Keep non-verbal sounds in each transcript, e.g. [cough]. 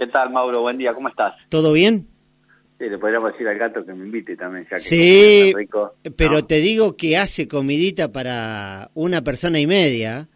¿Qué tal, Mauro? Buen día, ¿cómo estás? ¿Todo bien? Sí, le podríamos decir al gato que me invite también, ya que Sí, rico, pero te digo que hace comidita para una persona y media.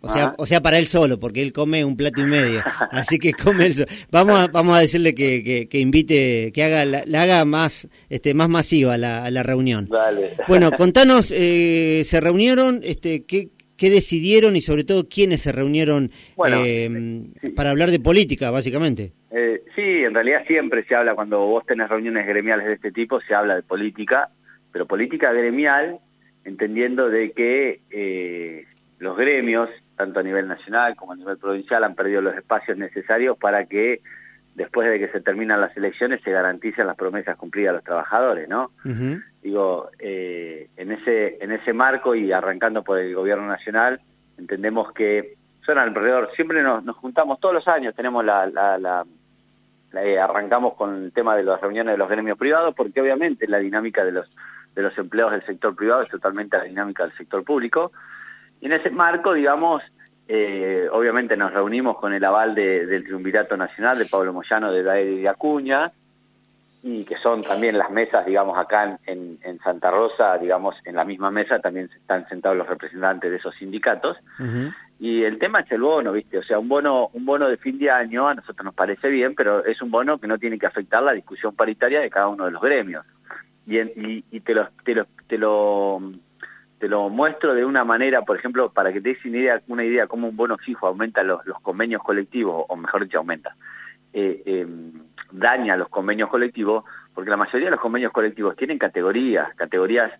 O sea, o sea, para él solo, porque él come un plato y medio. [laughs] Así que come él solo. Vamos a, vamos a decirle que, que, que invite, que haga, la, la haga más, este, más masiva la, la reunión. Dale. Bueno, contanos, eh, se reunieron, este, qué, qué decidieron y sobre todo quiénes se reunieron Bueno, eh, sí. para hablar de política, básicamente. Eh, sí, en realidad siempre se habla, cuando vos tenés reuniones gremiales de este tipo, se habla de política, pero política gremial, entendiendo de que eh, los gremios, tanto a nivel nacional como a nivel provincial, han perdido los espacios necesarios para que después de que se terminan las elecciones se garanticen las promesas cumplidas a los trabajadores, ¿no? Digo, eh, en ese en ese marco y arrancando por el gobierno nacional, entendemos que son alrededor, siempre nos, nos juntamos todos los años, tenemos la, la, la- la- eh, arrancamos con el tema de las reuniones de los gremios privados, porque obviamente la dinámica de los de los empleados del sector privado es totalmente la dinámica del sector público. Y en ese marco, digamos, eh, obviamente nos reunimos con el aval de- del Triunvirato Nacional de Pablo Moyano de Daer y de Acuña, y que son también las mesas, digamos, acá en, en, en Santa Rosa, digamos, en la misma mesa también están sentados los representantes de esos sindicatos. Y el tema es el bono, ¿viste? O sea, un bono un bono de fin de año a nosotros nos parece bien, pero es un bono que no tiene que afectar la discusión paritaria de cada uno de los gremios. Y, en- y, y te, lo, te, lo, te, lo, te lo muestro de una manera, por ejemplo, para que te des una idea, una idea cómo un bono fijo aumenta los, los convenios colectivos, o mejor dicho, aumenta, eh, eh, daña los convenios colectivos, porque la mayoría de los convenios colectivos tienen categorías, categorías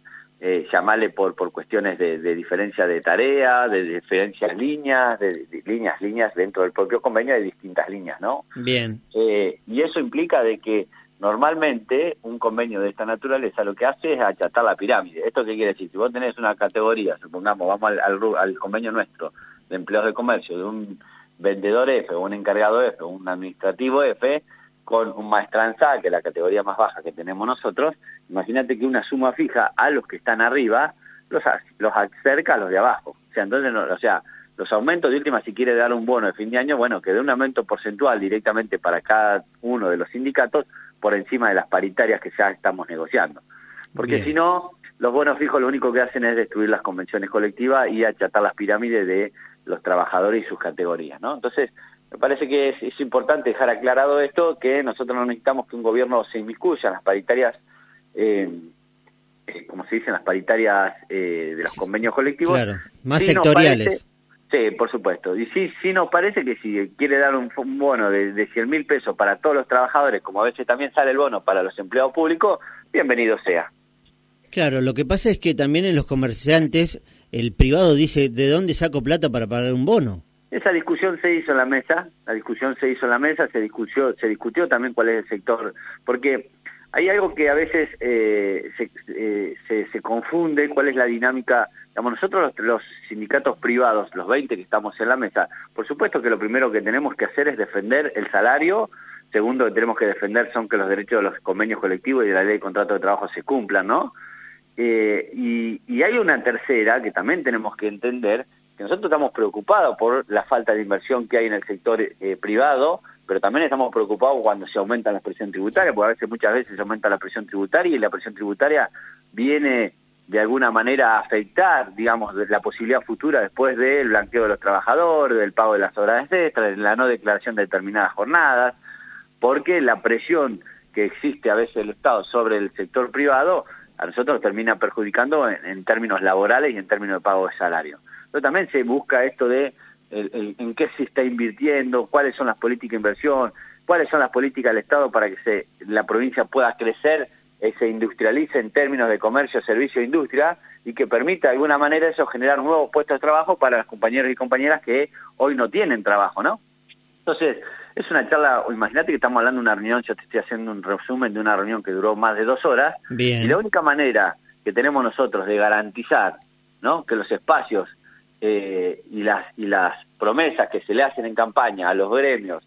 eh, llamarle por, por cuestiones de, de diferencia de tarea, de diferencias líneas, de, de líneas, líneas dentro del propio convenio de distintas líneas, ¿no? Bien. Eh, y eso implica de que normalmente un convenio de esta naturaleza lo que hace es achatar la pirámide. ¿Esto qué quiere decir? Si vos tenés una categoría, supongamos, vamos al, al, al convenio nuestro de empleados de comercio, de un vendedor F, un encargado F, un administrativo F, con un maestranza, que es la categoría más baja que tenemos nosotros, imagínate que una suma fija a los que están arriba los acerca a los de abajo. O sea, entonces, no- o sea, los aumentos de última, si quiere dar un bono de fin de año, bueno, que dé un aumento porcentual directamente para cada uno de los sindicatos por encima de las paritarias que ya estamos negociando. Porque si no, los bonos fijos lo único que hacen es destruir las convenciones colectivas y achatar las pirámides de los trabajadores y sus categorías, ¿no? Entonces, me parece que es, es importante dejar aclarado esto, que nosotros no necesitamos que un gobierno se inmiscuya en las paritarias, eh, eh, como se dicen, las paritarias eh, de los convenios colectivos. Claro, más Sí, sectoriales. Sí, por supuesto. Y sí, sí nos parece que si quiere dar un, un bono de, de 100 mil pesos para todos los trabajadores, como a veces también sale el bono para los empleados públicos, bienvenido sea. Claro, lo que pasa es que también en los comerciantes el privado dice, ¿de dónde saco plata para pagar un bono? Esa discusión se hizo en la mesa, la discusión se hizo en la mesa, se discutió, se discutió también cuál es el sector, porque hay algo que a veces eh, se, eh, se, se confunde, cuál es la dinámica, digamos, nosotros los, los sindicatos privados, los 20 que estamos en la mesa, por supuesto que lo primero que tenemos que hacer es defender el salario, segundo que tenemos que defender son que los derechos de los convenios colectivos y de la ley de contrato de trabajo se cumplan, ¿no? Eh, y, y hay una tercera que también tenemos que entender, nosotros estamos preocupados por la falta de inversión que hay en el sector eh, privado, pero también estamos preocupados cuando se aumenta la presión tributaria, porque a veces, muchas veces se aumenta la presión tributaria y la presión tributaria viene de alguna manera a afectar, digamos, la posibilidad futura después del blanqueo de los trabajadores, del pago de las horas extras, de la no declaración de determinadas jornadas, porque la presión que existe a veces del Estado sobre el sector privado a nosotros nos termina perjudicando en, en términos laborales y en términos de pago de salario. Pero también se busca esto de el- el- en qué se está invirtiendo, cuáles son las políticas de inversión, cuáles son las políticas del Estado para que se, la provincia pueda crecer, eh, se industrialice en términos de comercio, servicio e industria y que permita de alguna manera eso generar nuevos puestos de trabajo para los compañeros y compañeras que hoy no tienen trabajo, ¿no? Entonces, es una charla, imagínate que estamos hablando de una reunión, yo te estoy haciendo un resumen de una reunión que duró más de dos horas, Bien. y la única manera que tenemos nosotros de garantizar ¿no? que los espacios eh, y, las, y las promesas que se le hacen en campaña a los gremios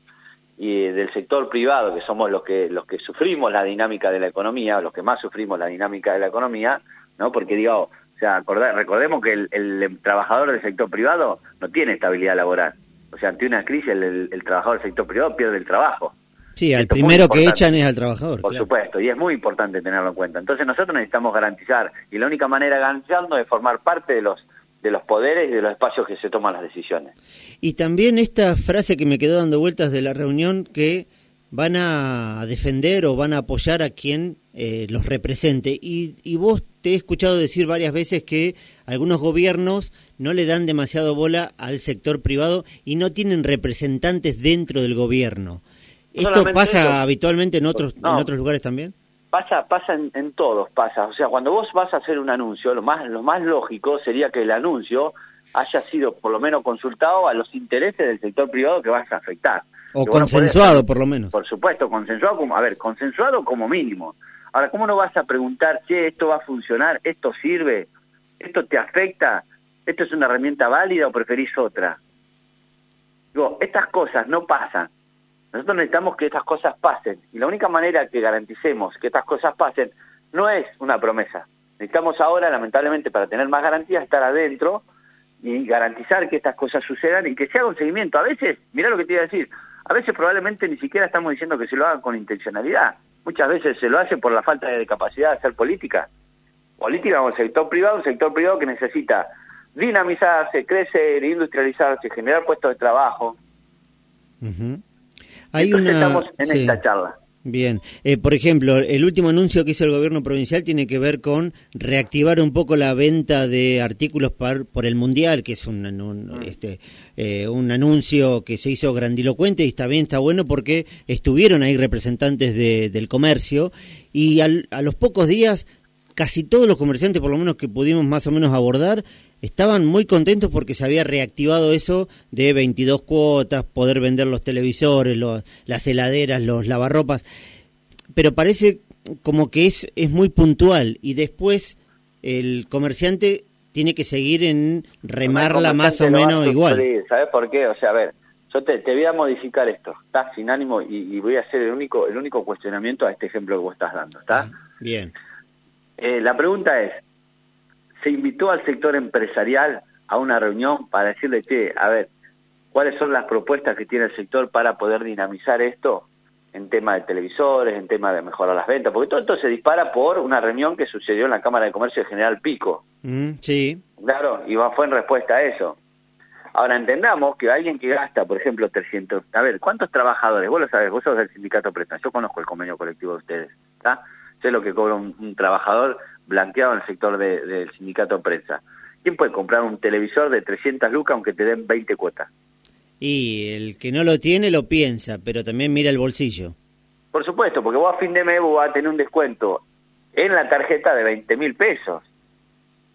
y del sector privado, que somos los que, los que sufrimos la dinámica de la economía, los que más sufrimos la dinámica de la economía, ¿no? porque digo, o sea, recordemos que el, el trabajador del sector privado no tiene estabilidad laboral. O sea, ante una crisis el, el- el trabajador del sector privado pierde el trabajo. Sí, al primero que echan es al trabajador. Por supuesto, y es muy importante tenerlo en cuenta. Entonces nosotros necesitamos garantizar, y la única manera de garantizarlo es formar parte de los de los poderes y de los espacios que se toman las decisiones. Y también esta frase que me quedó dando vueltas de la reunión que van a defender o van a apoyar a quien eh, los represente. Y, y, vos te he escuchado decir varias veces que algunos gobiernos no le dan demasiado bola al sector privado y no tienen representantes dentro del gobierno. ¿Esto pasa habitualmente en otros, en otros lugares también? Pasa, pasa en, todos, pasa. O sea, cuando vos vas a hacer un anuncio, lo más, lo más lógico sería que el anuncio haya sido por lo menos consultado a los intereses del sector privado que vas a afectar. O consensuado, por lo menos. Por supuesto, consensuado como, a ver, consensuado como mínimo. Ahora, ¿cómo no vas a preguntar, che, esto va a funcionar, esto sirve, esto te afecta, esto es una herramienta válida o preferís otra? Digo, estas cosas no pasan. Nosotros necesitamos que estas cosas pasen. Y la única manera que garanticemos que estas cosas pasen no es una promesa. Necesitamos ahora, lamentablemente, para tener más garantías, estar adentro y garantizar que estas cosas sucedan y que se haga un seguimiento. A veces, mira lo que te iba a decir, a veces probablemente ni siquiera estamos diciendo que se lo hagan con intencionalidad. Muchas veces se lo hace por la falta de capacidad de hacer política. Política con el sector privado, un sector privado que necesita dinamizarse, crecer, industrializarse, generar puestos de trabajo. Hay una... estamos en esta charla. Bien, eh, por ejemplo, el último anuncio que hizo el gobierno provincial tiene que ver con reactivar un poco la venta de artículos por el mundial, que es un, un, mm. este, eh, un anuncio que se hizo grandilocuente y está bien, está bueno porque estuvieron ahí representantes de, del comercio y a los pocos días casi todos los comerciantes, por lo menos que pudimos más o menos abordar, estaban muy contentos porque se había reactivado eso de 22 cuotas, poder vender los televisores, las heladeras, los lavarropas, pero parece como que es, es muy puntual y después el comerciante tiene que seguir en remarla más o menos igual. ¿Sabes por qué? O sea, a ver, yo te, voy a modificar esto, ¿está? Sin ánimo y, voy a hacer el único el único cuestionamiento a este ejemplo que vos estás dando, ¿está? Ah, bien. Eh, la pregunta es, se invitó al sector empresarial a una reunión para decirle, che, a ver, ¿cuáles son las propuestas que tiene el sector para poder dinamizar esto en tema de televisores, en tema de mejorar las ventas? Porque todo esto se dispara por una reunión que sucedió en la Cámara de Comercio de General Pico. Mm, sí. Claro, y fue en respuesta a eso. Ahora entendamos que alguien que gasta, por ejemplo, 300... A ver, ¿cuántos trabajadores? Vos lo sabés, vos sos del sindicato Presta, yo conozco el convenio colectivo de ustedes, ¿está? Sé lo que cobra un trabajador blanqueado en el sector del sindicato prensa. ¿Quién puede comprar un televisor de 300 lucas aunque te den 20 cuotas? Y el que no lo tiene lo piensa, pero también mira el bolsillo. Por supuesto, porque vos a fin de mes vos vas a tener un descuento en la tarjeta de 20 mil pesos.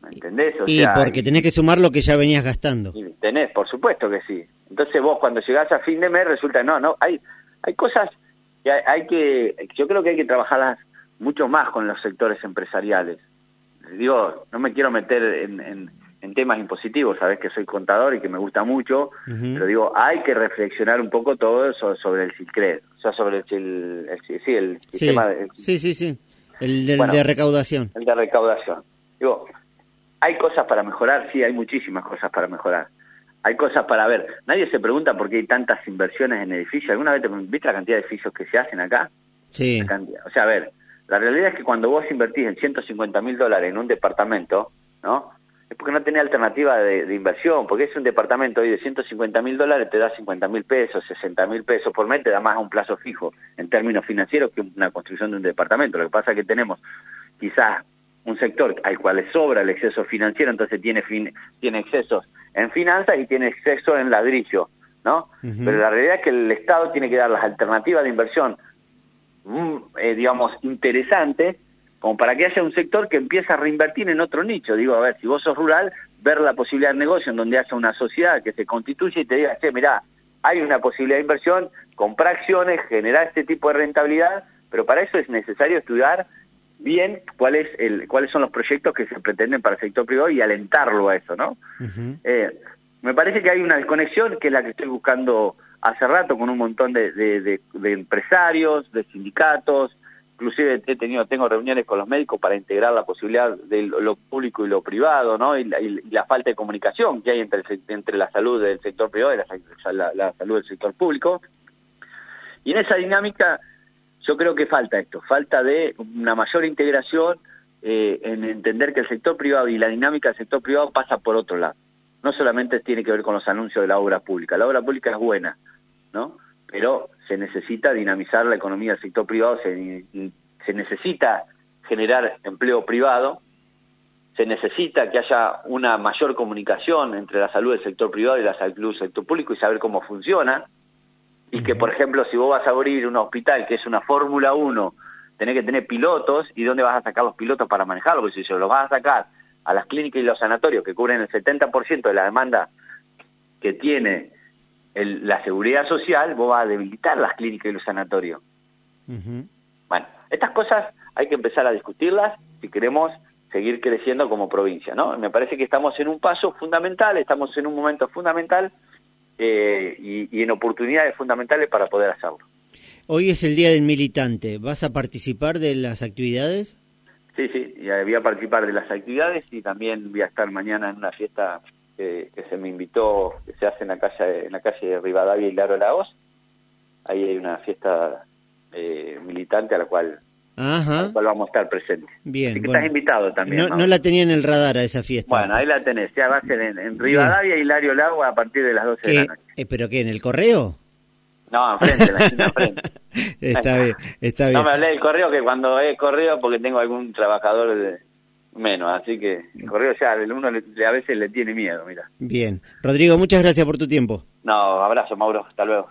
¿Me entendés? y porque tenés que sumar lo que ya venías gastando. Tenés, por supuesto que sí. Entonces vos cuando llegás a fin de mes resulta, no, no, hay, hay cosas que hay que, yo creo que hay que trabajarlas mucho más con los sectores empresariales. Digo, no me quiero meter en, temas impositivos, sabes que soy contador y que me gusta mucho, pero digo, hay que reflexionar un poco todo eso sobre el CICRED, o sea, sobre el, sí, el sistema de... Sí, sí, sí, el de, recaudación. El de recaudación. Digo, ¿hay cosas para mejorar? Sí, hay muchísimas cosas para mejorar. Hay cosas para ver. Nadie se pregunta por qué hay tantas inversiones en edificios. ¿Alguna vez te viste la cantidad de edificios que se hacen acá? Sí. O sea, a ver, la realidad es que cuando vos invertís en 150 mil dólares en un departamento, ¿no? Es porque no tenés alternativa de, inversión, porque es un departamento hoy de 150 mil dólares, te da 50 mil pesos, 60 mil pesos por mes, te da más a un plazo fijo en términos financieros que una construcción de un departamento. Lo que pasa es que tenemos quizás un sector al cual le sobra el exceso financiero, entonces tiene, tiene excesos en finanzas y tiene exceso en ladrillo, ¿no? Pero la realidad es que el Estado tiene que dar las alternativas de inversión eh, digamos, interesante, como para que haya un sector que empiece a reinvertir en otro nicho. Digo, a ver, si vos sos rural, ver la posibilidad de negocio en donde haya una sociedad que se constituye y te diga, che, mirá, hay una posibilidad de inversión, comprar acciones, generar este tipo de rentabilidad, pero para eso es necesario estudiar bien cuál es el, cuáles son los proyectos que se pretenden para el sector privado y alentarlo a eso, ¿no? eh, me parece que hay una desconexión que es la que estoy buscando hace rato con un montón de, de, empresarios, de sindicatos, inclusive he tenido, tengo reuniones con los médicos para integrar la posibilidad de lo público y lo privado, ¿no? Y la, falta de comunicación que hay entre, entre la salud del sector privado y la, salud del sector público. Y en esa dinámica yo creo que falta esto, falta de una mayor integración eh, en entender que el sector privado y la dinámica del sector privado pasa por otro lado. No solamente tiene que ver con los anuncios de la obra pública, la obra pública es buena, ¿no? Pero se necesita dinamizar la economía del sector privado, se, se necesita generar empleo privado, se necesita que haya una mayor comunicación entre la salud del sector privado y la salud del sector público y saber cómo funciona, y que, por ejemplo, si vos vas a abrir un hospital que es una Fórmula 1, tenés que tener pilotos, ¿y dónde vas a sacar los pilotos para manejarlo? Porque si se los vas a sacar a las clínicas y los sanatorios que cubren el 70% de la demanda que tiene la seguridad social, vos vas a debilitar las clínicas y los sanatorios. Bueno, estas cosas hay que empezar a discutirlas si queremos seguir creciendo como provincia, ¿no? Me parece que estamos en un paso fundamental, estamos en un momento fundamental eh, y, en oportunidades fundamentales para poder hacerlo. Hoy es el Día del Militante. ¿Vas a participar de las actividades? Sí, sí, voy a participar de las actividades y también voy a estar mañana en una fiesta que, se me invitó, que se hace en la calle, en la calle de Rivadavia y Laro Lagos. Ahí hay una fiesta eh, militante a la cual Ajá. vamos a estar presentes. Bien. Así que estás invitado también. No, la tenía en el radar a esa fiesta. Bueno, ahí la tenés. Ya va a ser en, Rivadavia y Lario Lago a partir de las 12 de la noche. Eh, ¿Pero qué? ¿En el correo? No, enfrente, en la esquina enfrente. [laughs] está bien, está bien. No me hablé del correo que cuando he corrido porque tengo algún trabajador de menos, así que el correo ya uno a veces le tiene miedo, mira. Bien. Rodrigo, muchas gracias por tu tiempo. No, abrazo, Mauro. Hasta luego.